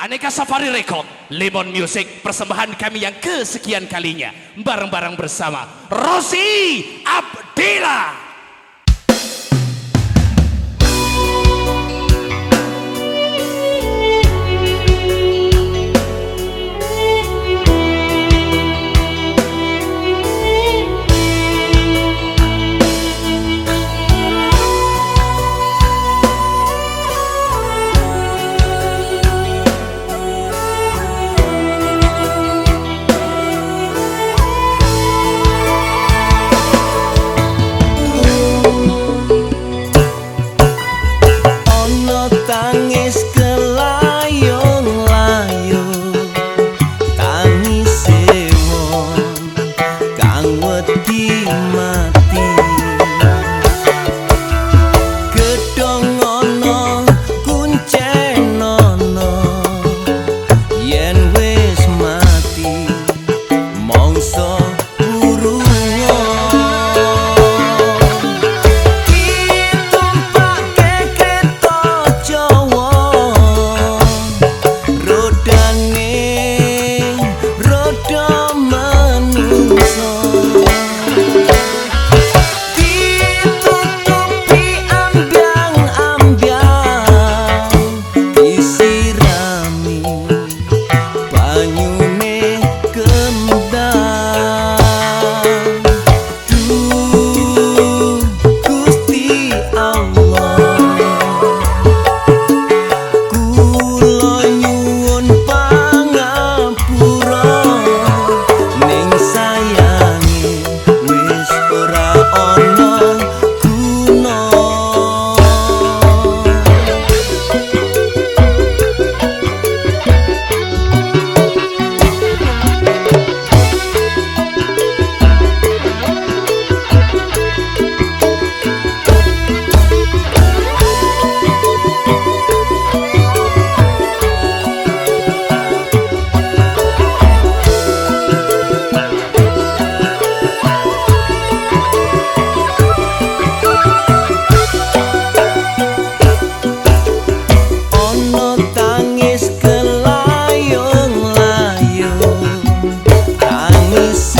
Aneka Safari Record, Lemon Music, persembahan kami yang kesekian kalinya. Bareng-bareng bersama Rosi Abdillah. the sun.